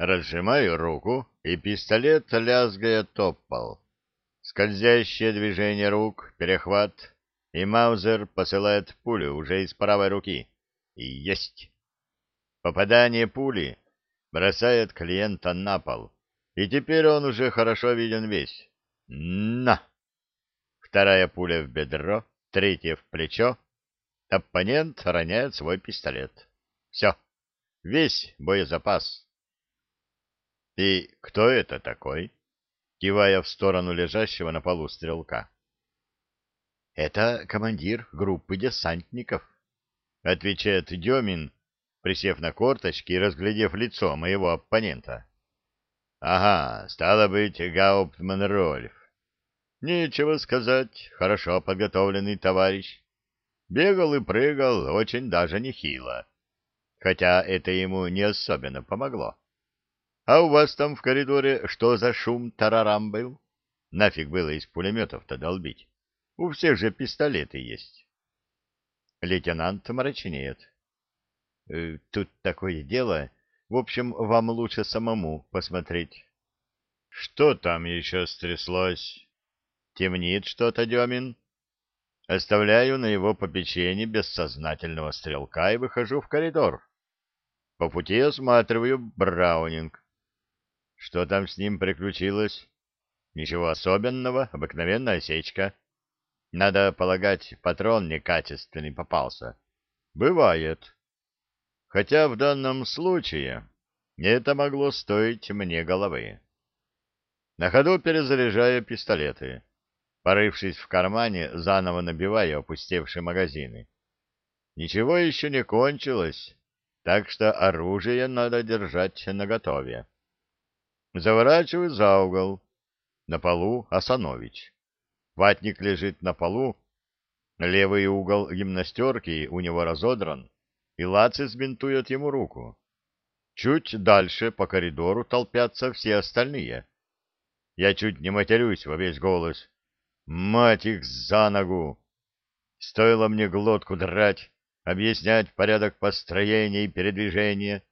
Разжимаю руку, и пистолет, лязгая, топал. Скользящее движение рук, перехват, и Маузер посылает пулю уже из правой руки. И есть. Попадание пули бросает клиента на пол, и теперь он уже хорошо виден весь. На! Вторая пуля в бедро, третья в плечо. Оппонент роняет свой пистолет. Все. Весь боезапас. И кто это такой? Кивая в сторону лежащего на полу стрелка. Это командир группы десантников, отвечает Демин, присев на корточки и разглядев лицо моего оппонента. Ага, стало быть, Гауптман Рольф. Нечего сказать, хорошо подготовленный товарищ. Бегал и прыгал очень даже нехило, хотя это ему не особенно помогло. А у вас там в коридоре что за шум тарарам был? Нафиг было из пулеметов-то долбить. У всех же пистолеты есть. Лейтенант мрачнеет. «Э, тут такое дело. В общем, вам лучше самому посмотреть. Что там еще стряслось? Темнит что-то, Демин. Оставляю на его попечении бессознательного стрелка и выхожу в коридор. По пути осматриваю Браунинг. Что там с ним приключилось? Ничего особенного, обыкновенная осечка. Надо полагать, патрон некачественный попался. Бывает. Хотя в данном случае это могло стоить мне головы. На ходу перезаряжаю пистолеты. Порывшись в кармане, заново набиваю опустевшие магазины. Ничего еще не кончилось, так что оружие надо держать наготове. Заворачиваю за угол. На полу Асанович. Ватник лежит на полу. Левый угол гимнастерки у него разодран, и Лацис бинтует ему руку. Чуть дальше по коридору толпятся все остальные. Я чуть не матерюсь во весь голос. Мать их за ногу! Стоило мне глотку драть, объяснять порядок построения и передвижения.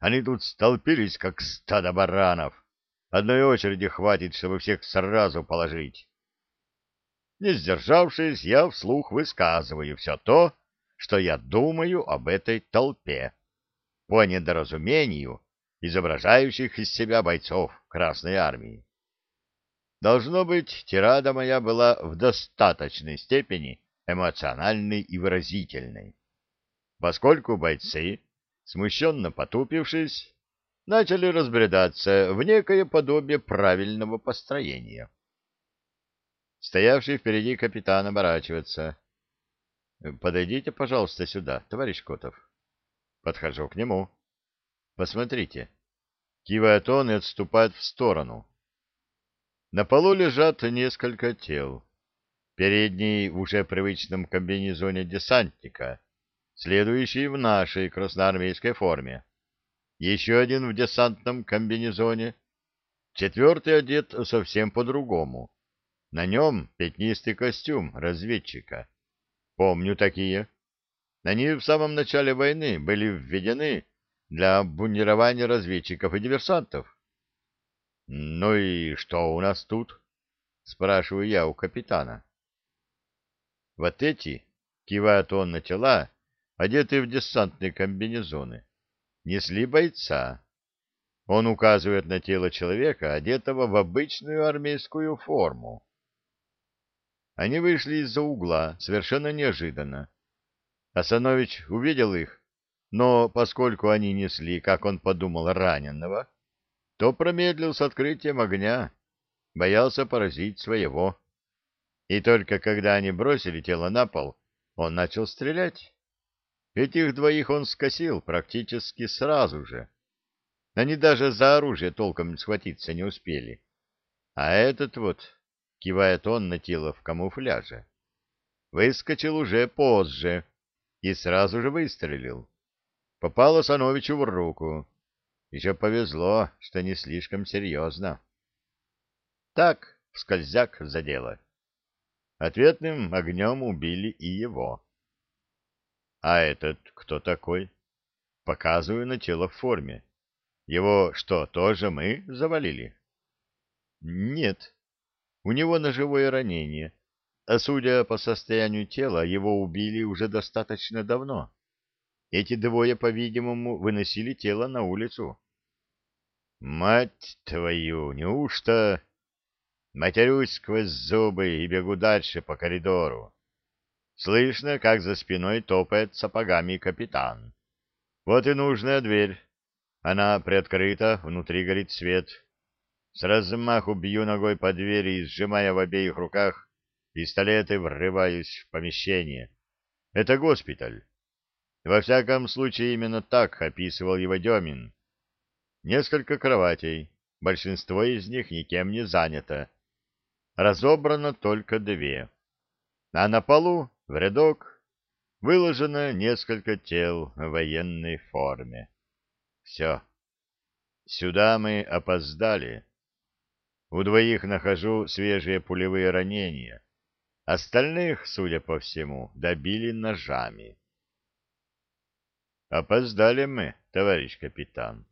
Они тут столпились, как стадо баранов. Одной очереди хватит, чтобы всех сразу положить. Не сдержавшись, я вслух высказываю все то, что я думаю об этой толпе, по недоразумению изображающих из себя бойцов Красной Армии. Должно быть, тирада моя была в достаточной степени эмоциональной и выразительной, поскольку бойцы, смущенно потупившись, начали разбредаться в некое подобие правильного построения. Стоявший впереди капитан оборачивается. «Подойдите, пожалуйста, сюда, товарищ Котов». Подхожу к нему. «Посмотрите». Кивает он и отступает в сторону. На полу лежат несколько тел. Передний в уже привычном комбинезоне десантника, следующий в нашей красноармейской форме. Еще один в десантном комбинезоне. Четвертый одет совсем по-другому. На нем пятнистый костюм разведчика. Помню такие. Они в самом начале войны были введены для бунирования разведчиков и диверсантов. — Ну и что у нас тут? — спрашиваю я у капитана. — Вот эти, — кивает он на тела, одетые в десантные комбинезоны, несли бойца. Он указывает на тело человека, одетого в обычную армейскую форму. Они вышли из-за угла, совершенно неожиданно. Асанович увидел их, но поскольку они несли, как он подумал, раненого, то промедлил с открытием огня, боялся поразить своего. И только когда они бросили тело на пол, он начал стрелять. Этих двоих он скосил практически сразу же. Они даже за оружие толком схватиться не успели. А этот вот, кивает он на тело в камуфляже, выскочил уже позже и сразу же выстрелил. Попало Сановичу в руку. Еще повезло, что не слишком серьезно. Так, скользяк задело. Ответным огнем убили и его. А этот кто такой? Показываю на тело в форме. Его что, тоже мы завалили? Нет. У него ножевое ранение, а судя по состоянию тела, его убили уже достаточно давно. Эти двое, по-видимому, выносили тело на улицу. Мать твою, неужто... Матерюсь сквозь зубы и бегу дальше по коридору. Слышно, как за спиной топает сапогами капитан. Вот и нужная дверь. Она приоткрыта, внутри горит свет. С размаху бью ногой по двери и, сжимая в обеих руках пистолеты, врываюсь в помещение. Это госпиталь. Во всяком случае, именно так описывал его Демин. Несколько кроватей, большинство из них никем не занято. Разобрано только две. А на полу, в рядок, выложено несколько тел в военной форме. Все. Сюда мы опоздали. У двоих нахожу свежие пулевые ранения. Остальных, судя по всему, добили ножами. Опоздали мы, товарищ капитан.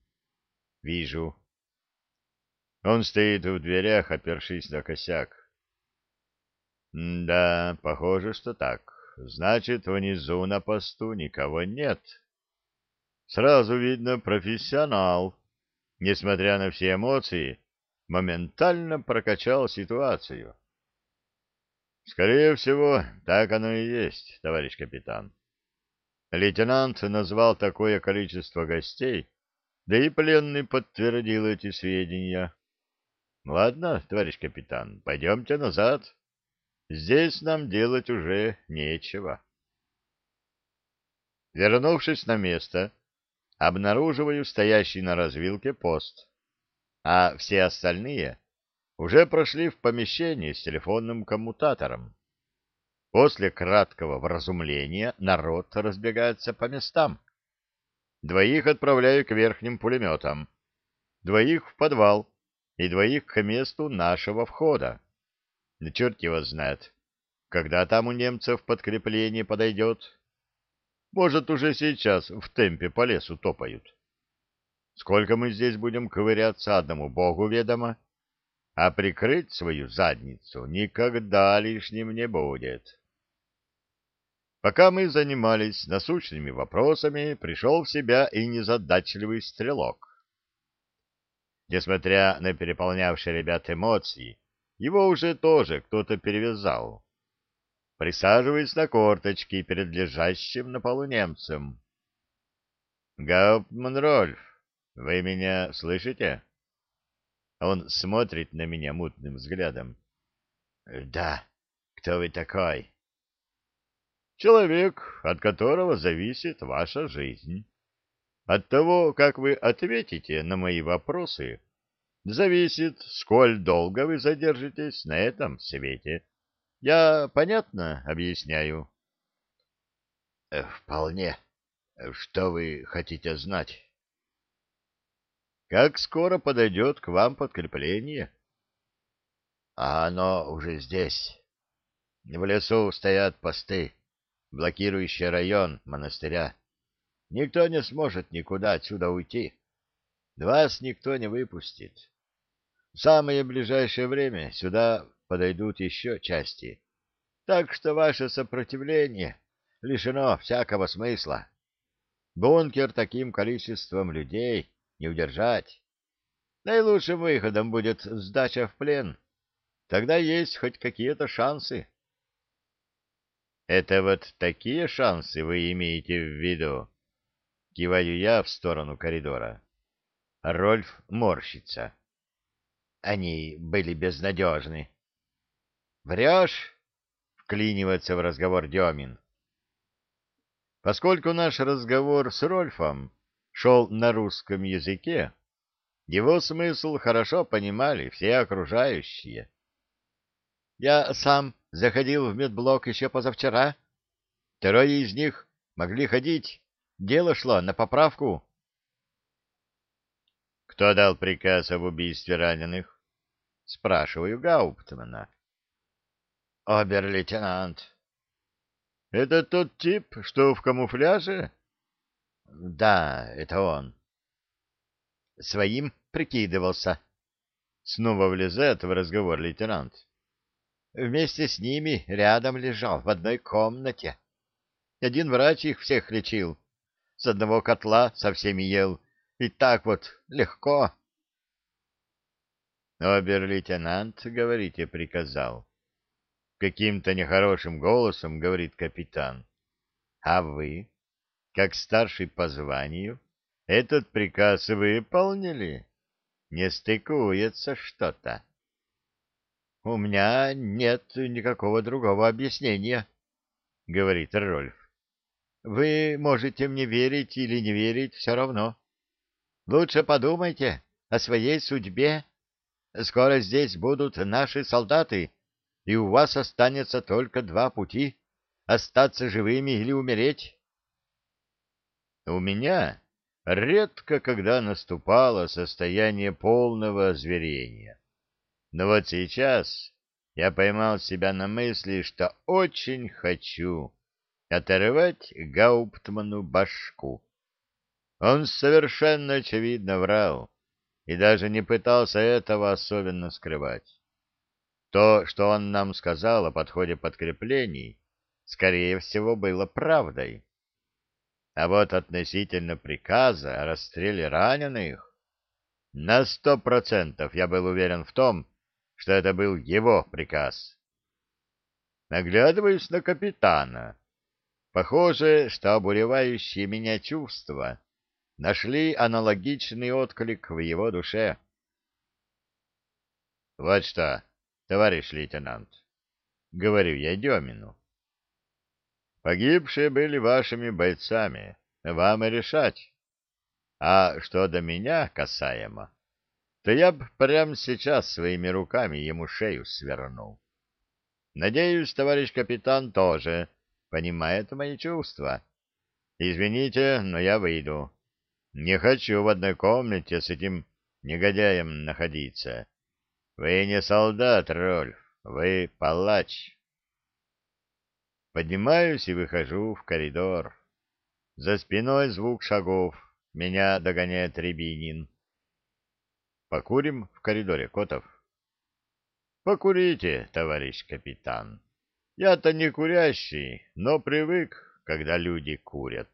Вижу. Он стоит в дверях, опершись на косяк. Да, похоже, что так. Значит, внизу на посту никого нет. Сразу видно профессионал. Несмотря на все эмоции, моментально прокачал ситуацию. Скорее всего, так оно и есть, товарищ капитан. Лейтенант назвал такое количество гостей, да и пленный подтвердил эти сведения. Ладно, товарищ капитан, пойдемте назад. Здесь нам делать уже нечего. Вернувшись на место, обнаруживаю стоящий на развилке пост, а все остальные уже прошли в помещение с телефонным коммутатором. После краткого вразумления народ разбегается по местам. Двоих отправляю к верхним пулеметам, двоих в подвал и двоих к месту нашего входа. Да черт его знает, когда там у немцев подкрепление подойдет. Может, уже сейчас в темпе по лесу топают. Сколько мы здесь будем ковыряться, одному богу ведомо, а прикрыть свою задницу никогда лишним не будет. Пока мы занимались насущными вопросами, пришел в себя и незадачливый стрелок. Несмотря на переполнявшие ребят эмоции, его уже тоже кто-то перевязал. Присаживаясь на корточки перед лежащим на полу немцем. «Гауптман Рольф, вы меня слышите?» Он смотрит на меня мутным взглядом. «Да, кто вы такой?» «Человек, от которого зависит ваша жизнь. От того, как вы ответите на мои вопросы, зависит, сколь долго вы задержитесь на этом свете. Я понятно объясняю? Э, — Вполне. Что вы хотите знать? — Как скоро подойдет к вам подкрепление? — А оно уже здесь. В лесу стоят посты, блокирующие район монастыря. Никто не сможет никуда отсюда уйти. Вас никто не выпустит. В самое ближайшее время сюда подойдут еще части. Так что ваше сопротивление лишено всякого смысла. Бункер таким количеством людей не удержать. Наилучшим выходом будет сдача в плен. Тогда есть хоть какие-то шансы. Это вот такие шансы вы имеете в виду? Киваю я в сторону коридора. Рольф морщится. Они были безнадежны. «Врешь?» — вклинивается в разговор Демин. Поскольку наш разговор с Рольфом шел на русском языке, его смысл хорошо понимали все окружающие. Я сам заходил в медблок еще позавчера. Трое из них могли ходить. Дело шло на поправку. Кто дал приказ об убийстве раненых? Спрашиваю Гауптмана. Обер-лейтенант. Это тот тип, что в камуфляже? Да, это он. своим прикидывался. Снова влезает в разговор лейтенант. Вместе с ними рядом лежал в одной комнате. Один врач их всех лечил. С одного котла со всеми ел. И так вот легко. Обер-лейтенант, говорите, приказал. Каким-то нехорошим голосом говорит капитан. А вы, как старший по званию, этот приказ выполнили? Не стыкуется что-то. — У меня нет никакого другого объяснения, — говорит Рольф. — Вы можете мне верить или не верить, все равно. Лучше подумайте о своей судьбе. Скоро здесь будут наши солдаты, и у вас останется только два пути — остаться живыми или умереть. У меня редко когда наступало состояние полного озверения. Но вот сейчас я поймал себя на мысли, что очень хочу оторвать Гауптману башку. Он совершенно очевидно врал и даже не пытался этого особенно скрывать. То, что он нам сказал о подходе подкреплений, скорее всего, было правдой. А вот относительно приказа о расстреле раненых, на сто процентов я был уверен в том, что это был его приказ. Наглядываюсь на капитана. Похоже, что обуревающие меня чувства нашли аналогичный отклик в его душе. — Вот что, товарищ лейтенант, — говорю я Демину. Погибшие были вашими бойцами, вам и решать. А что до меня касаемо, то я б прямо сейчас своими руками ему шею свернул. Надеюсь, товарищ капитан тоже понимает мои чувства. Извините, но я выйду. Не хочу в одной комнате с этим негодяем находиться. Вы не солдат, Рольф, вы палач. Поднимаюсь и выхожу в коридор. За спиной звук шагов. Меня догоняет Рябинин. Покурим в коридоре, Котов? Покурите, товарищ капитан. Я-то не курящий, но привык, когда люди курят.